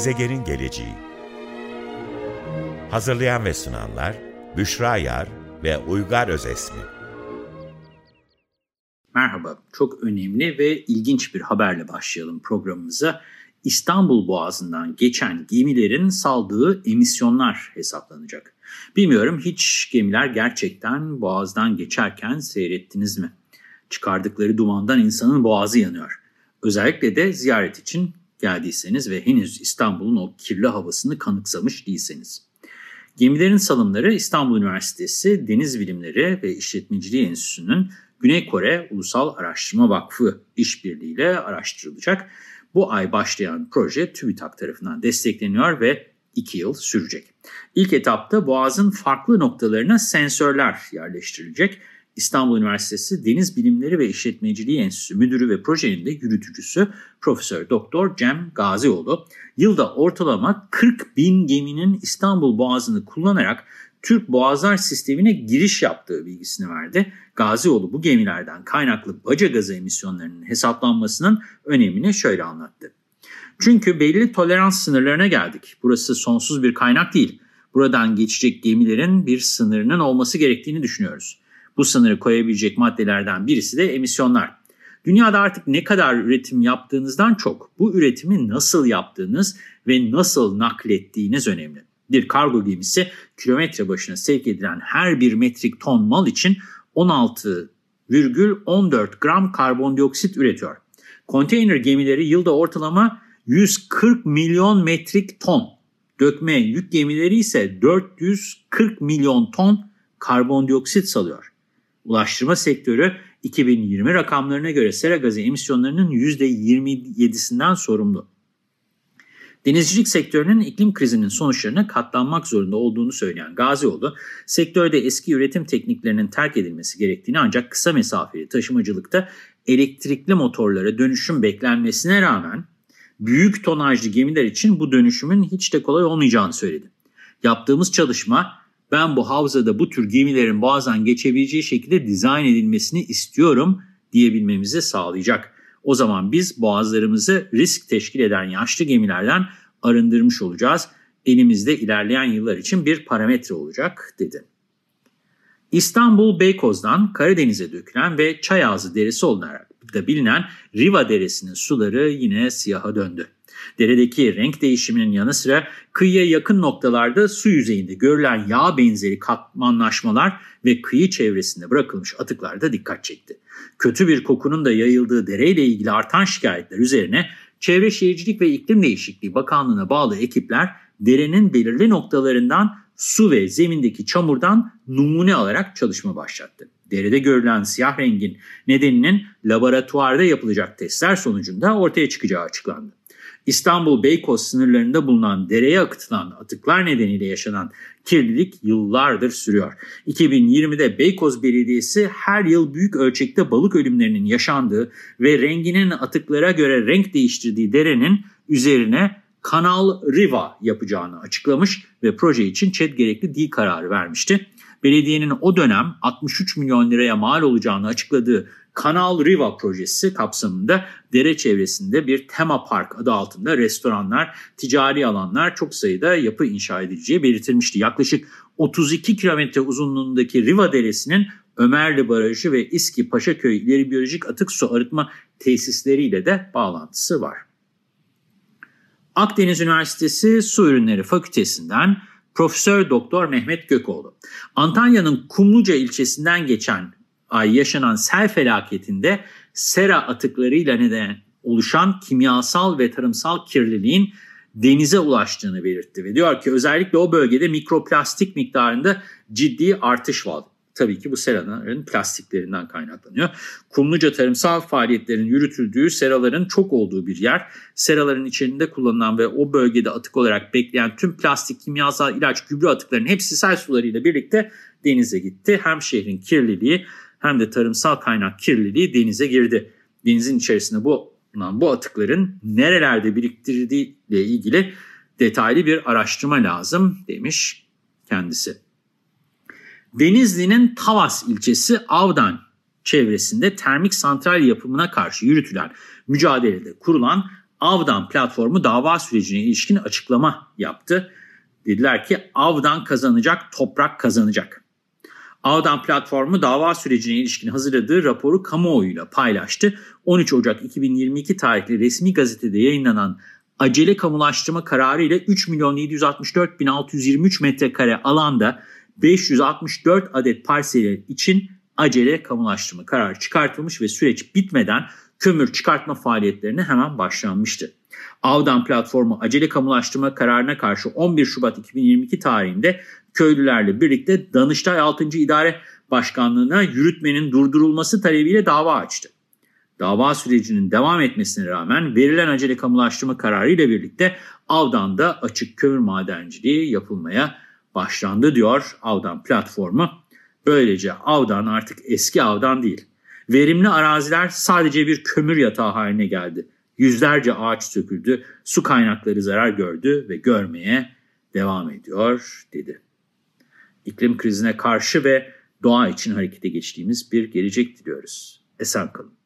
Gezegenin geleceği Hazırlayan ve sunanlar Büşra Yar ve Uygar Özesmi Merhaba, çok önemli ve ilginç bir haberle başlayalım programımıza. İstanbul Boğazı'ndan geçen gemilerin saldığı emisyonlar hesaplanacak. Bilmiyorum hiç gemiler gerçekten boğazdan geçerken seyrettiniz mi? Çıkardıkları dumandan insanın boğazı yanıyor. Özellikle de ziyaret için geldiyseniz ve henüz İstanbul'un o kirli havasını kanıksamış değilseniz. Gemilerin salımları İstanbul Üniversitesi Deniz Bilimleri ve İşletmeciliği Enstitüsü'nün Güney Kore Ulusal Araştırma Vakfı işbirliğiyle araştırılacak. Bu ay başlayan proje TÜBİTAK tarafından destekleniyor ve 2 yıl sürecek. İlk etapta Boğaz'ın farklı noktalarına sensörler yerleştirilecek. İstanbul Üniversitesi Deniz Bilimleri ve İşletmeciliği Enstitüsü Müdürü ve projenin de yürütücüsü Profesör Doktor Cem Gazioğlu, yılda ortalama 40 bin geminin İstanbul Boğazı'nı kullanarak Türk Boğazlar Sistemi'ne giriş yaptığı bilgisini verdi. Gazioğlu bu gemilerden kaynaklı baca gazı emisyonlarının hesaplanmasının önemini şöyle anlattı. Çünkü belli tolerans sınırlarına geldik. Burası sonsuz bir kaynak değil. Buradan geçecek gemilerin bir sınırının olması gerektiğini düşünüyoruz. Bu sınırı koyabilecek maddelerden birisi de emisyonlar. Dünyada artık ne kadar üretim yaptığınızdan çok bu üretimi nasıl yaptığınız ve nasıl naklettiğiniz önemli. Bir kargo gemisi kilometre başına sevk edilen her bir metrik ton mal için 16,14 gram karbondioksit üretiyor. Konteyner gemileri yılda ortalama 140 milyon metrik ton. Dökme yük gemileri ise 440 milyon ton karbondioksit salıyor. Ulaştırma sektörü 2020 rakamlarına göre sera gazı emisyonlarının %27'sinden sorumlu. Denizcilik sektörünün iklim krizinin sonuçlarına katlanmak zorunda olduğunu söyleyen Gazioğlu, sektörde eski üretim tekniklerinin terk edilmesi gerektiğini ancak kısa mesafeli taşımacılıkta elektrikli motorlara dönüşüm beklenmesine rağmen büyük tonajlı gemiler için bu dönüşümün hiç de kolay olmayacağını söyledi. Yaptığımız çalışma ben bu havzada bu tür gemilerin bazen geçebileceği şekilde dizayn edilmesini istiyorum diyebilmemizi sağlayacak. O zaman biz boğazlarımızı risk teşkil eden yaşlı gemilerden arındırmış olacağız. Elimizde ilerleyen yıllar için bir parametre olacak dedi. İstanbul Beykoz'dan Karadeniz'e dökülen ve Çayazı Deresi olarak da bilinen Riva Deresi'nin suları yine siyaha döndü. Deredeki renk değişiminin yanı sıra kıyıya yakın noktalarda su yüzeyinde görülen yağ benzeri katmanlaşmalar ve kıyı çevresinde bırakılmış atıklar da dikkat çekti. Kötü bir kokunun da yayıldığı dereyle ilgili artan şikayetler üzerine Çevre Şehircilik ve İklim Değişikliği Bakanlığı'na bağlı ekipler derenin belirli noktalarından su ve zemindeki çamurdan numune alarak çalışma başlattı. Derede görülen siyah rengin nedeninin laboratuvarda yapılacak testler sonucunda ortaya çıkacağı açıklandı. İstanbul Beykoz sınırlarında bulunan dereye akıtılan atıklar nedeniyle yaşanan kirlilik yıllardır sürüyor. 2020'de Beykoz Belediyesi her yıl büyük ölçekte balık ölümlerinin yaşandığı ve renginin atıklara göre renk değiştirdiği derenin üzerine Kanal Riva yapacağını açıklamış ve proje için ÇED gerekli değil kararı vermişti. Belediyenin o dönem 63 milyon liraya mal olacağını açıkladığı Kanal Riva projesi kapsamında dere çevresinde bir tema park adı altında restoranlar, ticari alanlar çok sayıda yapı inşa edileceği belirtilmişti. Yaklaşık 32 kilometre uzunluğundaki Riva Deresi'nin Ömerli Barajı ve İSKİ Paşaköy İleri Biyolojik Atık Su Arıtma Tesisleriyle de bağlantısı var. Akdeniz Üniversitesi Su Ürünleri Fakültesinden Profesör Doktor Mehmet Gökoğlu. Antalya'nın Kumluca ilçesinden geçen ay yaşanan sel felaketinde sera atıklarıyla neden oluşan kimyasal ve tarımsal kirliliğin denize ulaştığını belirtti ve diyor ki özellikle o bölgede mikroplastik miktarında ciddi artış var. Tabii ki bu seraların plastiklerinden kaynaklanıyor. Kumluca tarımsal faaliyetlerin yürütüldüğü seraların çok olduğu bir yer. Seraların içerisinde kullanılan ve o bölgede atık olarak bekleyen tüm plastik, kimyasal ilaç, gübre atıklarının hepsi sel sularıyla birlikte denize gitti. Hem şehrin kirliliği hem de tarımsal kaynak kirliliği denize girdi. Denizin içerisinde bu bu atıkların nerelerde biriktirdiği ile ilgili detaylı bir araştırma lazım demiş kendisi. Denizli'nin Tavas ilçesi Avdan çevresinde termik santral yapımına karşı yürütülen mücadelede kurulan Avdan platformu dava sürecine ilişkin açıklama yaptı. Dediler ki Avdan kazanacak, toprak kazanacak. Avdan platformu dava sürecine ilişkin hazırladığı raporu kamuoyuyla paylaştı. 13 Ocak 2022 tarihli resmi gazetede yayınlanan acele kamulaştırma kararı ile 3 milyon 764 bin 623 metrekare alanda 564 adet parseli için acele kamulaştırma kararı çıkartılmış ve süreç bitmeden kömür çıkartma faaliyetlerine hemen başlanmıştı. Avdan platformu acele kamulaştırma kararına karşı 11 Şubat 2022 tarihinde köylülerle birlikte Danıştay 6. İdare Başkanlığı'na yürütmenin durdurulması talebiyle dava açtı. Dava sürecinin devam etmesine rağmen verilen acele kamulaştırma kararı ile birlikte Avdan'da açık kömür madenciliği yapılmaya başlandı diyor Avdan platformu. Böylece Avdan artık eski Avdan değil. Verimli araziler sadece bir kömür yatağı haline geldi. Yüzlerce ağaç söküldü, su kaynakları zarar gördü ve görmeye devam ediyor dedi. İklim krizine karşı ve doğa için harekete geçtiğimiz bir gelecek diliyoruz. Esen kalın.